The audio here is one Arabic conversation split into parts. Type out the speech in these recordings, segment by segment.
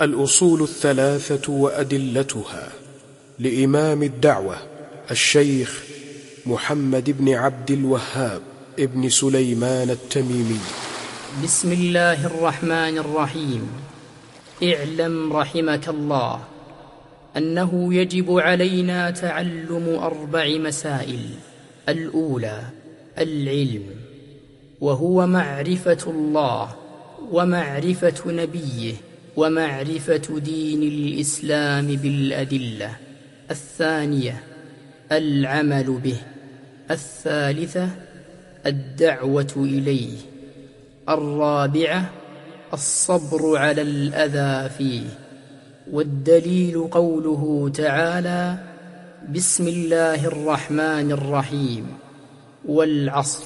الأصول الثلاثة وأدلتها لإمام الدعوة الشيخ محمد بن عبد الوهاب ابن سليمان التميمي. بسم الله الرحمن الرحيم. اعلم رحمك الله أنه يجب علينا تعلم أربع مسائل. الأولى العلم وهو معرفة الله ومعرفة نبيه. ومعرفة دين الإسلام بالأدلة. الثانية العمل به. الثالثة الدعوة إليه. الرابعة الصبر على الأذى فيه. والدليل قوله تعالى بسم الله الرحمن الرحيم. والعصر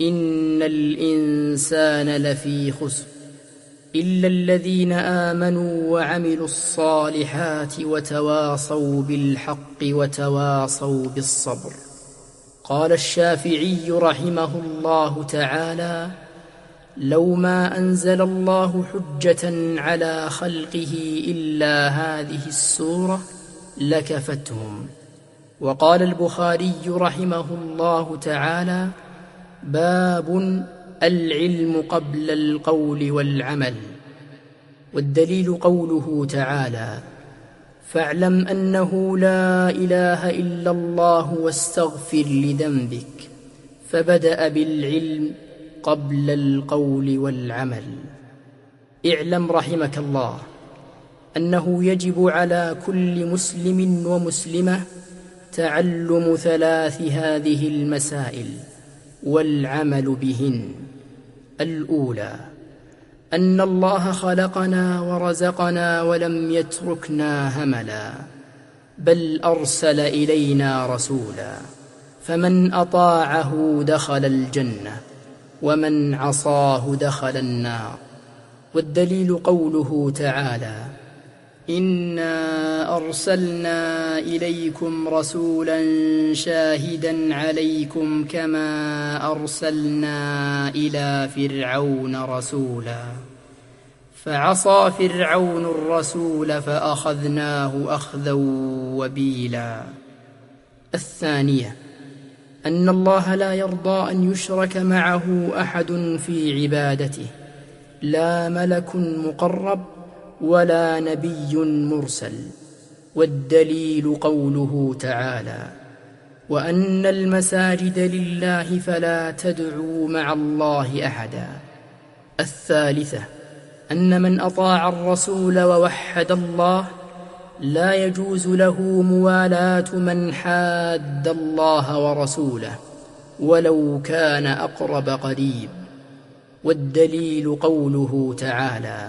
إن الإنسان لفي خسر. إلا الذين آمنوا وعملوا الصالحات وتواصوا بالحق وتواصوا بالصبر. قال الشافعي رحمه الله تعالى لو ما أنزل الله حجة على خلقه إلا هذه السورة لكفتهم. وقال البخاري رحمه الله تعالى باب العلم قبل القول والعمل والدليل قوله تعالى فاعلم أنه لا إله إلا الله واستغفر لذنبك فبدأ بالعلم قبل القول والعمل. اعلم رحمك الله أنه يجب على كل مسلم ومسلمة تعلم ثلاث هذه المسائل. والعمل بهن. الأولى أن الله خلقنا ورزقنا ولم يتركنا هملا بل أرسل إلينا رسولا فمن أطاعه دخل الجنة ومن عصاه دخل النار. والدليل قوله تعالى إنا أرسلنا إليكم رسولا شاهدا عليكم كما أرسلنا إلى فرعون رسولا. فعصى فرعون الرسول فأخذناه أخذا وبيلا. الثانية أن الله لا يرضى أن يشرك معه أحد في عبادته. لا ملك مقرب ولا نبي مرسل والدليل قوله تعالى وأن المساجد لله فلا تدعوا مع الله أحدا. الثالثة أن من أطاع الرسول ووحد الله لا يجوز له موالاة من حاد الله ورسوله ولو كان أقرب قريب. والدليل قوله تعالى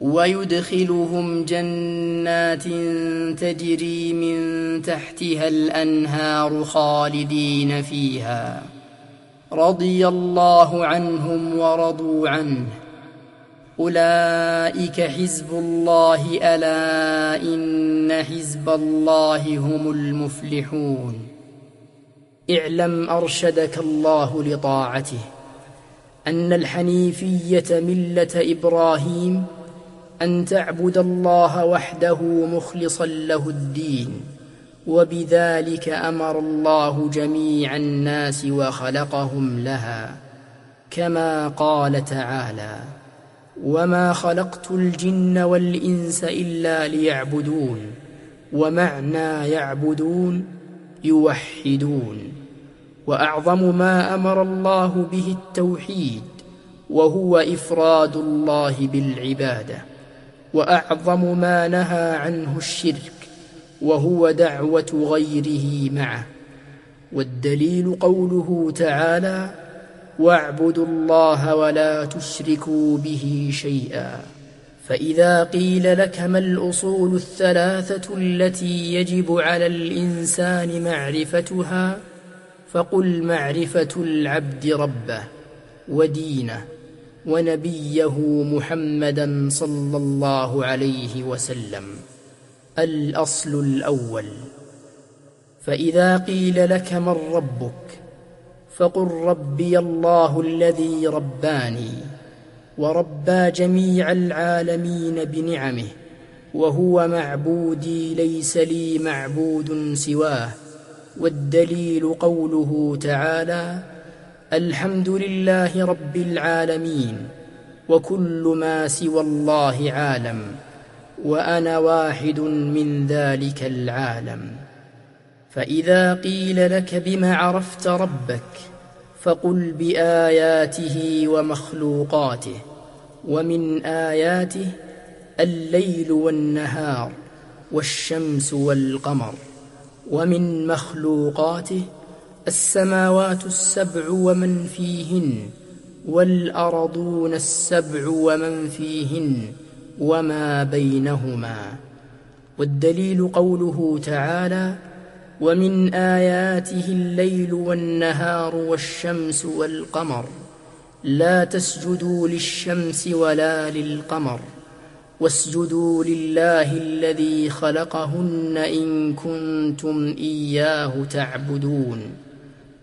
ويدخلهم جنات تجري من تحتها الأنهار خالدين فيها. رضي الله عنهم ورضوا عنه. أولئك حزب الله ألا إن حزب الله هم المفلحون. اعلم أرشدك الله لطاعته. أن الحنيفية ملة إبراهيم أن تعبد الله وحده مخلصا له الدين وبذلك أمر الله جميع الناس وخلقهم لها كما قال تعالى وما خلقت الجن والإنس إلا ليعبدون ومعنى يعبدون يوحدون وأعظم ما أمر الله به التوحيد وهو إفراد الله بالعبادة. وأعظم ما نهى عنه الشرك وهو دعوة غيره معه. والدليل قوله تعالى واعبدوا الله ولا تشركوا به شيئا. فإذا قيل لك ما الأصول الثلاثة التي يجب على الإنسان معرفتها فقل معرفة العبد ربه ودينه. ونبيه محمدا صلى الله عليه وسلم الأصل الأول. فإذا قيل لك من ربك فقل ربي الله الذي رباني وربى جميع العالمين بنعمه وهو معبودي ليس لي معبود سواه والدليل قوله تعالى الحمد لله رب العالمين وكل ما سوى الله عالم وأنا واحد من ذلك العالم. فإذا قيل لك بما عرفت ربك فقل بآياته ومخلوقاته ومن آياته الليل والنهار والشمس والقمر ومن مخلوقاته السماوات السبع ومن فيهن والأرضون السبع ومن فيهن وما بينهما. والدليل قوله تعالى ومن آياته الليل والنهار والشمس والقمر. لا تسجدوا للشمس ولا للقمر. واسجدوا لله الذي خلقهن إن كنتم إياه تعبدون.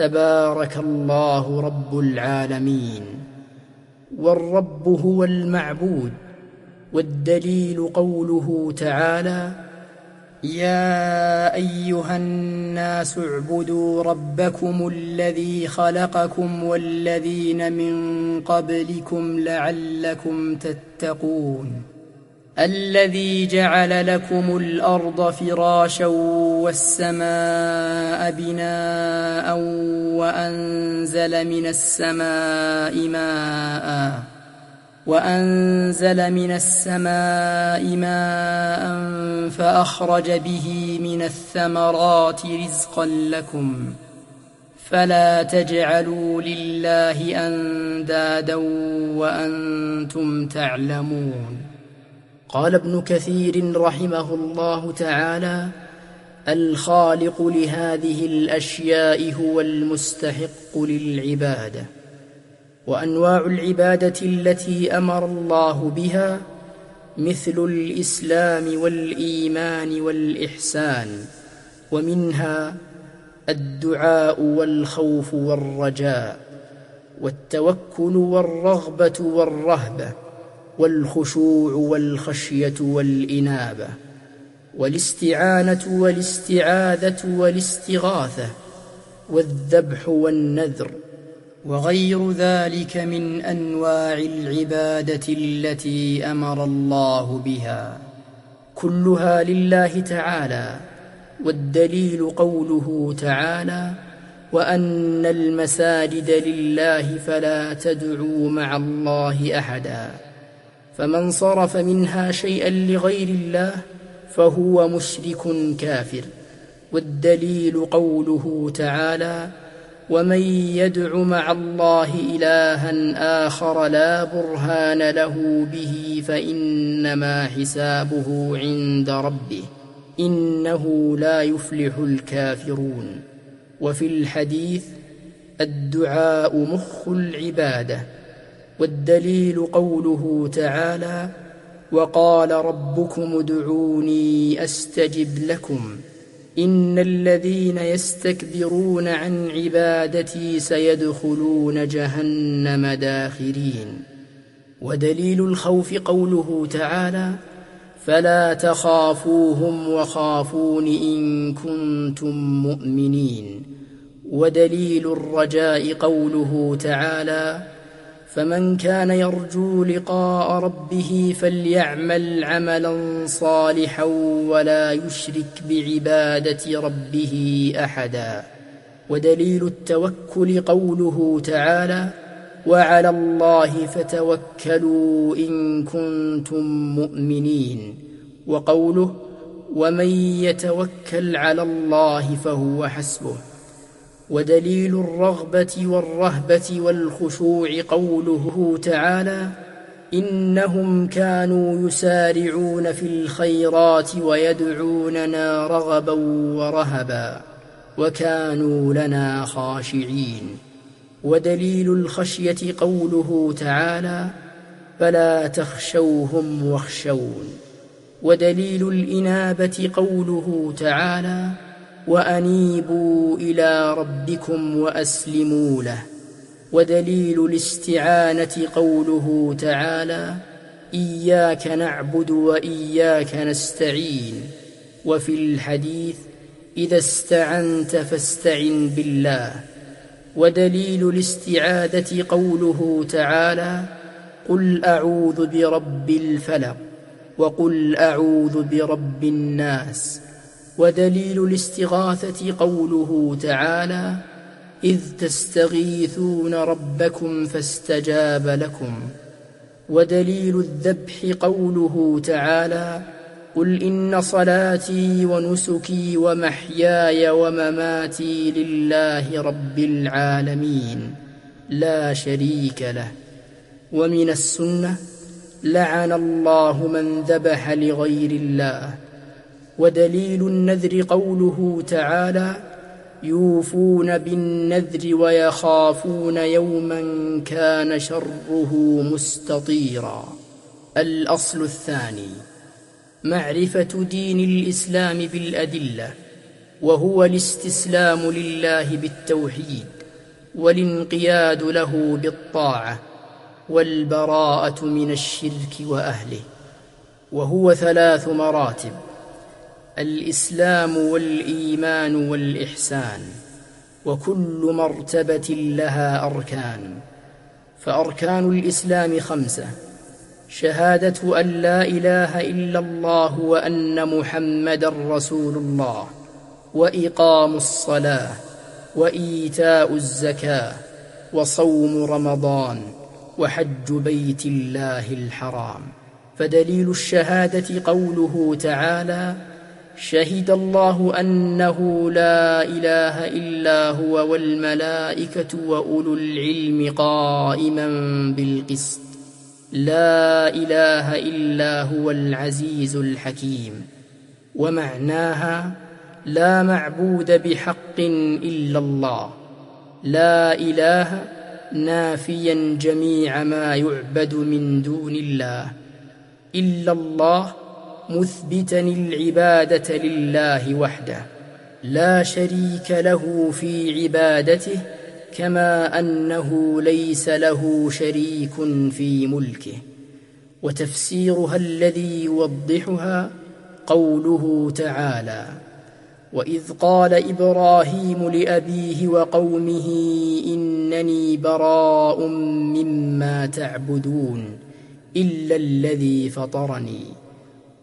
تبارك الله رب العالمين والرب هو المعبود والدليل قوله تعالى يا أيها الناس اعبدوا ربكم الذي خلقكم والذين من قبلكم لعلكم تتقون الذي جعل لكم الأرض فراشا والسماء بناء وأنزل من السماء ماءً وأنزل من السماء ماء فأخرج به من الثمرات رزقا لكم فلا تجعلوا لله أندادا وأنتم تعلمون قال ابن كثير رحمه الله تعالى الخالق لهذه الأشياء هو المستحق للعبادة وأنواع العبادة التي أمر الله بها مثل الإسلام والإيمان والإحسان ومنها الدعاء والخوف والرجاء والتوكل والرغبة والرهبة. والخشوع والخشية والإنابة والاستعانة والاستعاذة والاستغاثة والذبح والنذر وغير ذلك من أنواع العبادة التي أمر الله بها. كلها لله تعالى والدليل قوله تعالى وأن المساجد لله فلا تدعوا مع الله أحدا. فمن صرف منها شيئا لغير الله فهو مشرك كافر والدليل قوله تعالى ومن يدع مع الله إلها آخر لا برهان له به فإنما حسابه عند ربه إنه لا يفلح الكافرون وفي الحديث الدعاء مخ العبادة والدليل قوله تعالى وقال ربكم ادعوني أستجب لكم إن الذين يستكبرون عن عبادتي سيدخلون جهنم داخرين ودليل الخوف قوله تعالى فلا تخافوهم وخافون إن كنتم مؤمنين ودليل الرجاء قوله تعالى فمن كان يرجو لقاء ربه فليعمل عملا صالحا ولا يشرك بعبادة ربه أحدا. ودليل التوكل قوله تعالى وعلى الله فتوكلوا إن كنتم مؤمنين. وقوله ومن يتوكل على الله فهو حسبه. ودليل الرغبة والرهبة والخشوع قوله تعالى إنهم كانوا يسارعون في الخيرات ويدعوننا رغبا ورهبا وكانوا لنا خاشعين. ودليل الخشية قوله تعالى فلا تخشوهم واخشون. ودليل الإنابة قوله تعالى وأنيبوا إلى ربكم وأسلموا له. ودليل الاستعانة قوله تعالى إياك نعبد وإياك نستعين. وفي الحديث إذا استعنت فاستعن بالله. ودليل الاستعاذة قوله تعالى قل أعوذ برب الفلق وقل أعوذ برب الناس. ودليل الاستغاثة قوله تعالى إذ تستغيثون ربكم فاستجاب لكم. ودليل الذبح قوله تعالى قل إن صلاتي ونسكي ومحياي ومماتي لله رب العالمين لا شريك له. ومن السنة لعن الله من ذبح لغير الله. ودليل النذر قوله تعالى يوفون بالنذر ويخافون يوما كان شره مستطيرا. الأصل الثاني معرفة دين الإسلام بالأدلة وهو الاستسلام لله بالتوحيد والانقياد له بالطاعة والبراءة من الشرك وأهله وهو ثلاث مراتب الإسلام والإيمان والإحسان وكل مرتبة لها أركان. فأركان الإسلام خمسة شهادة أن لا إله إلا الله وأن محمد رسول الله وإقام الصلاة وإيتاء الزكاة وصوم رمضان وحج بيت الله الحرام. فدليل الشهادة قوله تعالى شهد الله أنه لا إله إلا هو والملائكة وأولو العلم قائما بالقسط. لا إله إلا هو العزيز الحكيم. ومعناها لا معبود بحق إلا الله. لا إله نافيا جميع ما يعبد من دون الله. إلا الله مثبتا العبادة لله وحده لا شريك له في عبادته كما أنه ليس له شريك في ملكه. وتفسيرها الذي يوضحها قوله تعالى وإذ قال إبراهيم لأبيه وقومه إنني براء مما تعبدون إلا الذي فطرني.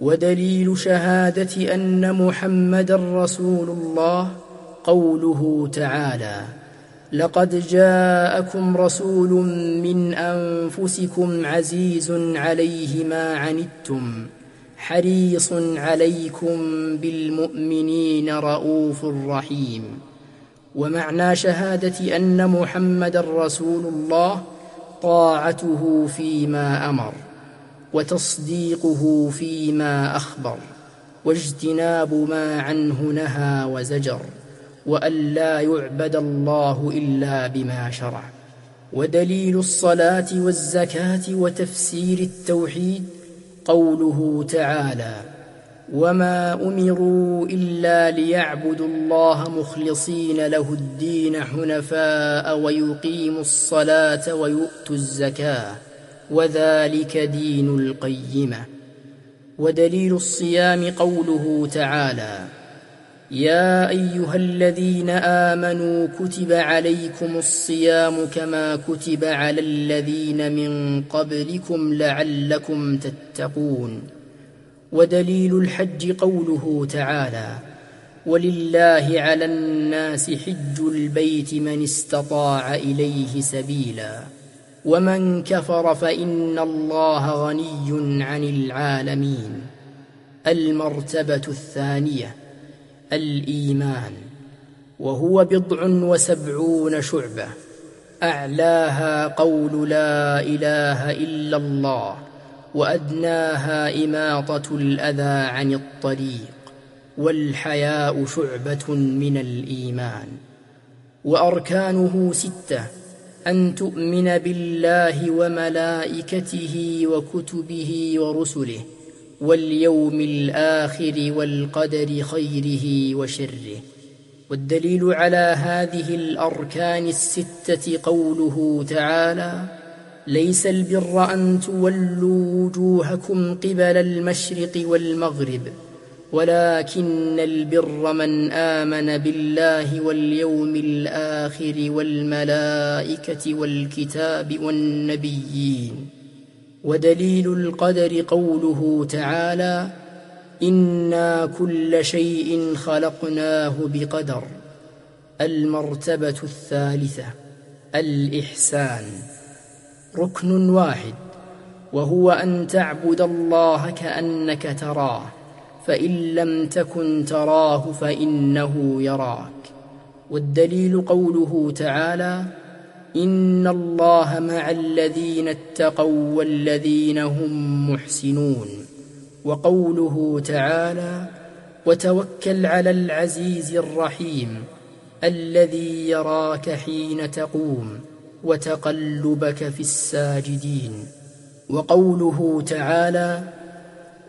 ودليل شهادة أن محمد رسول الله قوله تعالى لقد جاءكم رسول من أنفسكم عزيز عليه ما عنتم حريص عليكم بالمؤمنين رؤوف رحيم ومعنى شهادة أن محمد رسول الله طاعته فيما أمر. وتصديقه فيما أخبر واجتناب ما عنه نهى وزجر وأن لا يعبد الله إلا بما شرع. ودليل الصلاة والزكاة وتفسير التوحيد قوله تعالى وما أمروا إلا ليعبدوا الله مخلصين له الدين حنفاء ويقيموا الصلاة ويؤتوا الزكاة وذلك دين القيمة. ودليل الصيام قوله تعالى يا أيها الذين آمنوا كتب عليكم الصيام كما كتب على الذين من قبلكم لعلكم تتقون. ودليل الحج قوله تعالى ولله على الناس حج البيت من استطاع إليه سبيلا. ومن كفر فإن الله غني عن العالمين. المرتبة الثانية الإيمان وهو بضع وسبعون شعبة. أعلاها قول لا إله إلا الله وأدناها إماطة الأذى عن الطريق. والحياء شعبة من الإيمان. وأركانه ستة أن تؤمن بالله وملائكته وكتبه ورسله واليوم الآخر والقدر خيره وشره. والدليل على هذه الأركان الستة قوله تعالى ليس البر أن تولوا وجوهكم قبل المشرق والمغرب. ولكن البر من آمن بالله واليوم الآخر والملائكة والكتاب والنبيين. ودليل القدر قوله تعالى إنا كل شيء خلقناه بقدر. المرتبة الثالثة الإحسان. ركن واحد وهو أن تعبد الله كأنك تراه. فإن لم تكن تراه فإنه يراك. والدليل قوله تعالى إن الله مع الذين اتقوا والذين هم محسنون. وقوله تعالى وتوكل على العزيز الرحيم الذي يراك حين تقوم وتقلبك في الساجدين. وقوله تعالى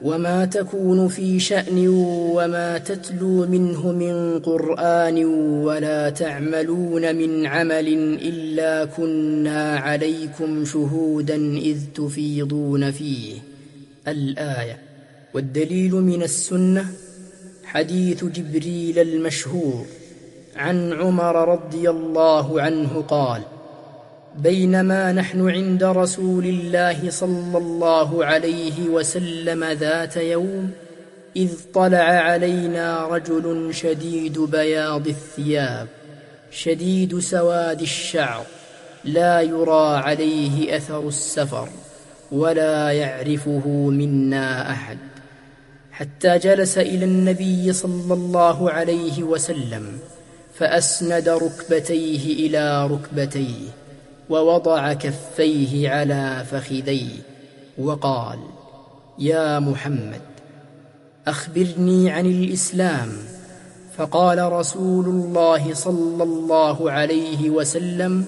وما تكون في شأن وما تتلو منه من قرآن ولا تعملون من عمل إلا كنا عليكم شهودا إذ تفيضون فيه. الآية والدليل من السنة حديث جبريل المشهور عن عمر رضي الله عنه قال بينما نحن عند رسول الله صلى الله عليه وسلم ذات يوم إذ طلع علينا رجل شديد بياض الثياب شديد سواد الشعر لا يرى عليه أثر السفر ولا يعرفه منا أحد. حتى جلس إلى النبي صلى الله عليه وسلم فأسند ركبتيه إلى ركبتيه ووضع كفيه على فخذيه وقال يا محمد أخبرني عن الإسلام. فقال رسول الله صلى الله عليه وسلم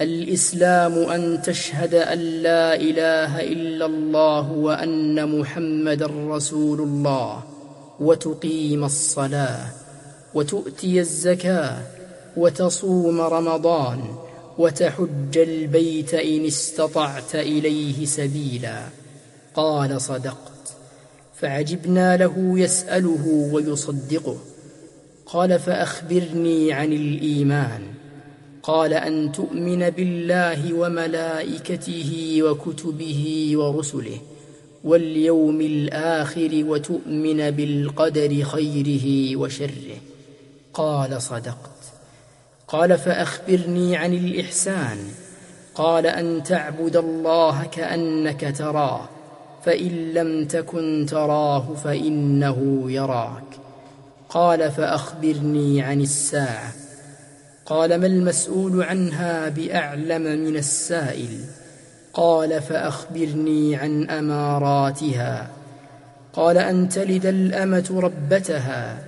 الإسلام أن تشهد أن لا إله إلا الله وأن محمد رسول الله وتقيم الصلاة وتؤتي الزكاة وتصوم رمضان وتحج البيت إن استطعت إليه سبيلا. قال صدقت. فعجبنا له يسأله ويصدقه. قال فأخبرني عن الإيمان. قال أن تؤمن بالله وملائكته وكتبه ورسله واليوم الآخر وتؤمن بالقدر خيره وشره. قال صدقت. قال فأخبرني عن الإحسان. قال أن تعبد الله كأنك تراه فإن لم تكن تراه فإنه يراك. قال فأخبرني عن الساعة. قال ما المسؤول عنها بأعلم من السائل؟ قال فأخبرني عن أماراتها. قال أن تلد الأمة ربتها.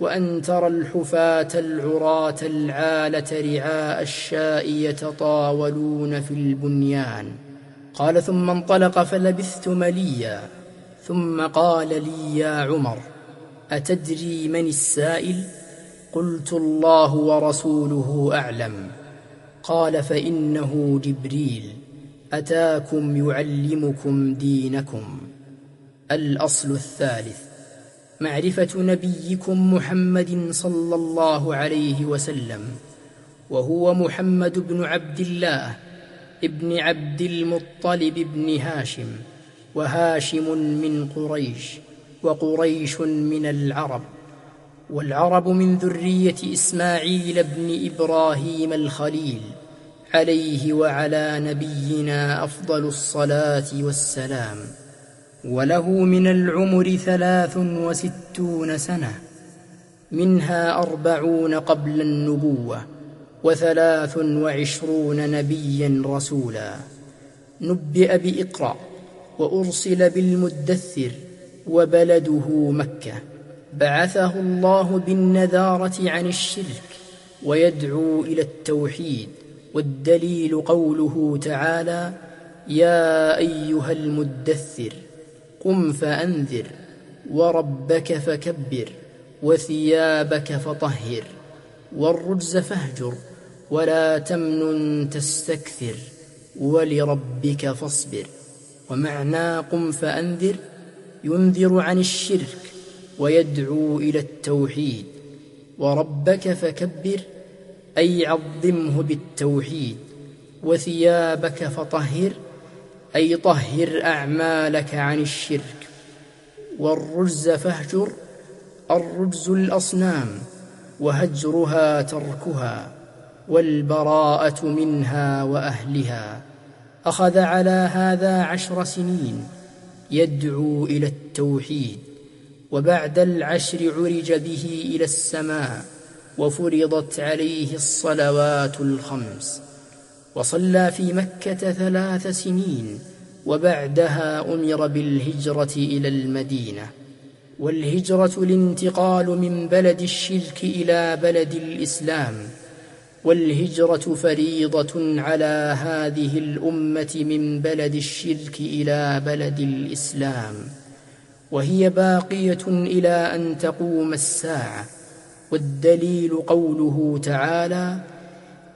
وأن ترى الحفاة العراة العالة رعاء الشاء يتطاولون في البنيان. قال ثم انطلق فلبثت مليا. ثم قال لي يا عمر أتدري من السائل؟ قلت الله ورسوله أعلم. قال فإنه جبريل. أتاكم يعلمكم دينكم. الأصل الثالث. معرفة نبيكم محمد صلى الله عليه وسلم وهو محمد بن عبد الله ابن عبد المطلب بن هاشم وهاشم من قريش وقريش من العرب والعرب من ذرية إسماعيل بن إبراهيم الخليل عليه وعلى نبينا أفضل الصلاة والسلام. وله من العمر ثلاث وستون سنة منها أربعون قبل النبوة وثلاث وعشرون نبيا رسولا. نبئ بإقرأ وأرسل بالمدثر وبلده مكة. بعثه الله بالنذارة عن الشرك ويدعو إلى التوحيد والدليل قوله تعالى يا أيها المدثر قم فأنذر وربك فكبر وثيابك فطهر والرجز فاهجر ولا تمنن تستكثر ولربك فاصبر. ومعنى قم فأنذر ينذر عن الشرك ويدعو إلى التوحيد. وربك فكبر أي عظمه بالتوحيد وثيابك فطهر أي طهر أعمالك عن الشرك. والرجز فاهجر الرجز الأصنام وهجرها تركها والبراءة منها وأهلها. أخذ على هذا عشر سنين يدعو إلى التوحيد وبعد العشر عرج به إلى السماء وفرضت عليه الصلوات الخمس. وصلى في مكة ثلاث سنين وبعدها أمر بالهجرة إلى المدينة. والهجرة الانتقال من بلد الشرك إلى بلد الإسلام. والهجرة فريضة على هذه الأمة من بلد الشرك إلى بلد الإسلام. وهي باقية إلى أن تقوم الساعة. والدليل قوله تعالى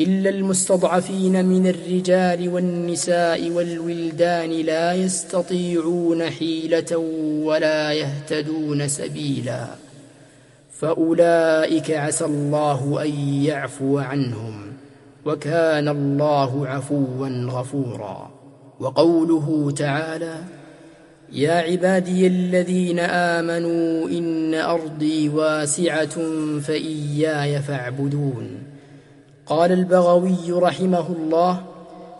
إلا المستضعفين من الرجال والنساء والولدان لا يستطيعون حيلة ولا يهتدون سبيلا. فأولئك عسى الله أن يعفو عنهم وكان الله عفوا غفورا. وقوله تعالى يا عبادي الذين آمنوا إن أرضي واسعة فإياي فاعبدون. قال البغوي رحمه الله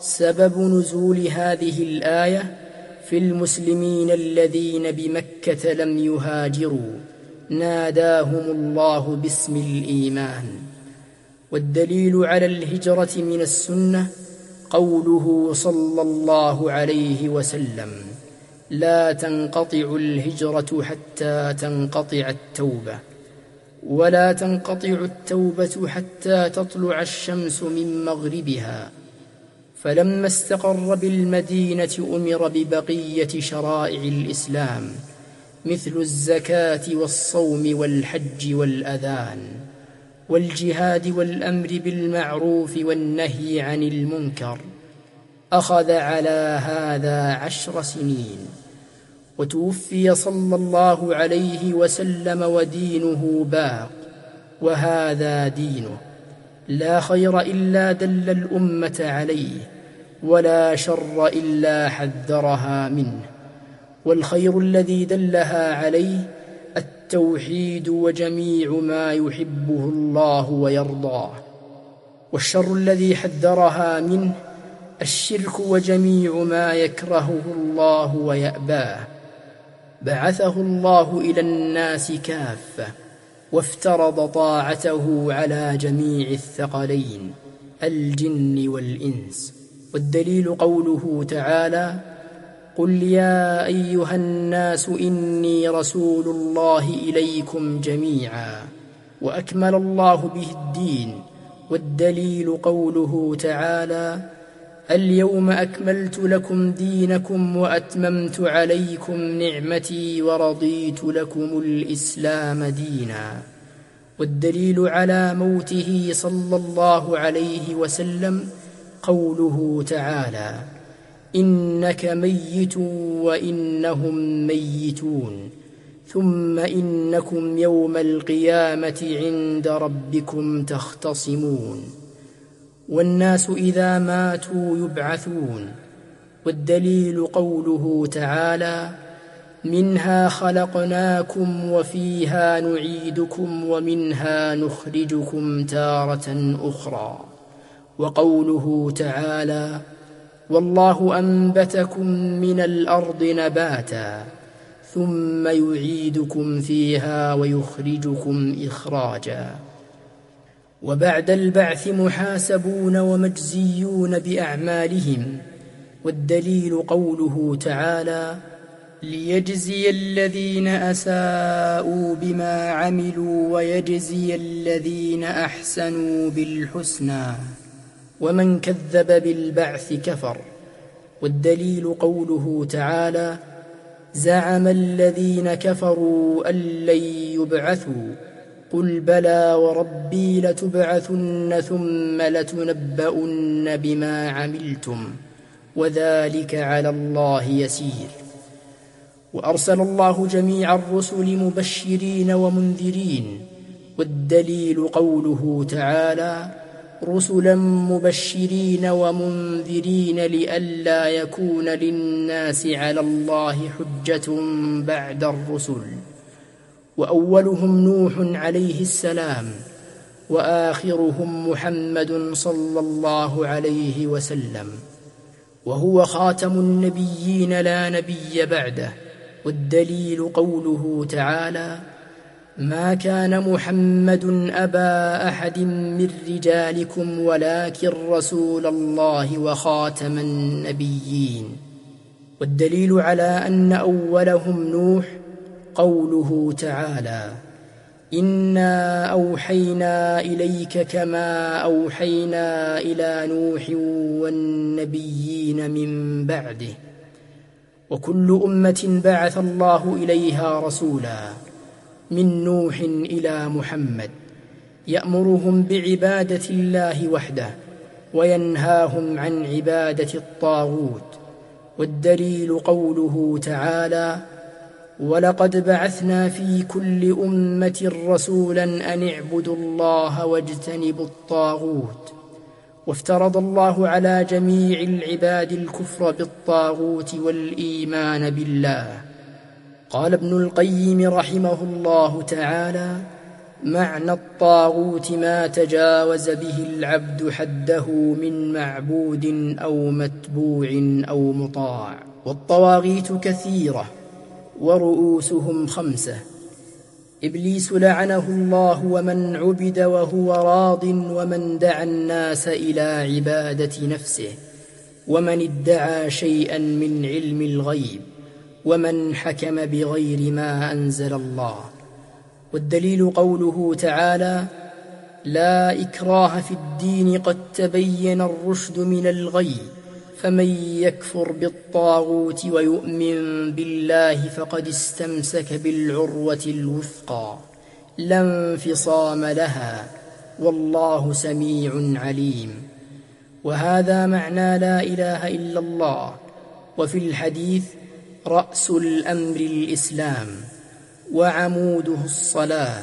سبب نزول هذه الآية في المسلمين الذين بمكة لم يهاجروا. ناداهم الله باسم الإيمان. والدليل على الهجرة من السنة قوله صلى الله عليه وسلم لا تنقطع الهجرة حتى تنقطع التوبة. ولا تنقطع التوبة حتى تطلع الشمس من مغربها. فلما استقر بالمدينة أمر ببقية شرائع الإسلام مثل الزكاة والصوم والحج والأذان والجهاد والأمر بالمعروف والنهي عن المنكر. أخذ على هذا عشر سنين. وتوفي صلى الله عليه وسلم ودينه باق وهذا دينه. لا خير إلا دل الأمة عليه ولا شر إلا حذرها منه. والخير الذي دلها عليه التوحيد وجميع ما يحبه الله ويرضاه. والشر الذي حذرها منه الشرك وجميع ما يكرهه الله ويأباه. بعثه الله إلى الناس كافة وافترض طاعته على جميع الثقلين الجن والإنس. والدليل قوله تعالى قل يا أيها الناس إني رسول الله إليكم جميعا وأكمل الله به الدين. والدليل قوله تعالى اليوم أكملت لكم دينكم وأتممت عليكم نعمتي ورضيت لكم الإسلام دينا والدليل على موته صلى الله عليه وسلم قوله تعالى إنك ميت وإنهم ميتون ثم إنكم يوم القيامة عند ربكم تختصمون والناس إذا ماتوا يبعثون والدليل قوله تعالى منها خلقناكم وفيها نعيدكم ومنها نخرجكم تارة أخرى وقوله تعالى والله أنبتكم من الأرض نباتا ثم يعيدكم فيها ويخرجكم إخراجا وبعد البعث محاسبون ومجزيون بأعمالهم والدليل قوله تعالى ليجزي الذين أساءوا بما عملوا ويجزي الذين أحسنوا بالحسنى ومن كذب بالبعث كفر. والدليل قوله تعالى زعم الذين كفروا أن لن يبعثوا قل بلى وربي لتبعثن ثم لتنبؤن بما عملتم وذلك على الله يسير. وأرسل الله جميع الرسل مبشرين ومنذرين والدليل قوله تعالى رسلا مبشرين ومنذرين لئلا يكون للناس على الله حجة بعد الرسل. وأولهم نوح عليه السلام وآخرهم محمد صلى الله عليه وسلم وهو خاتم النبيين لا نبي بعده والدليل قوله تعالى ما كان محمد أبا أحد من رجالكم ولكن رسول الله وخاتم النبيين والدليل على أن أولهم نوح قوله تعالى إنا أوحينا إليك كما أوحينا إلى نوح والنبيين من بعده وكل أمة بعث الله إليها رسولا من نوح إلى محمد يأمرهم بعبادة الله وحده وينهاهم عن عبادة الطاغوت والدليل قوله تعالى ولقد بعثنا في كل أمة رسولا أن اعبدوا الله واجتنبوا الطاغوت. وافترض الله على جميع العباد الكفر بالطاغوت والإيمان بالله. قال ابن القيم رحمه الله تعالى معنى الطاغوت ما تجاوز به العبد حده من معبود أو متبوع أو مطاع. والطواغيت كثيرة. ورؤوسهم خمسة. إبليس لعنه الله ومن عبد وهو راض ومن دعا الناس إلى عبادة نفسه ومن ادعى شيئا من علم الغيب ومن حكم بغير ما أنزل الله. والدليل قوله تعالى لا إكراه في الدين قد تبين الرشد من الغي فمن يكفر بالطاغوت ويؤمن بالله فقد استمسك بالعروة الوثقى. لا انفصام لها. والله سميع عليم. وهذا معنى لا إله إلا الله. وفي الحديث رأس الأمر الإسلام وعموده الصلاة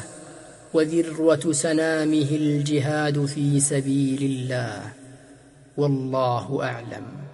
وذروة سنامه الجهاد في سبيل الله. والله أعلم.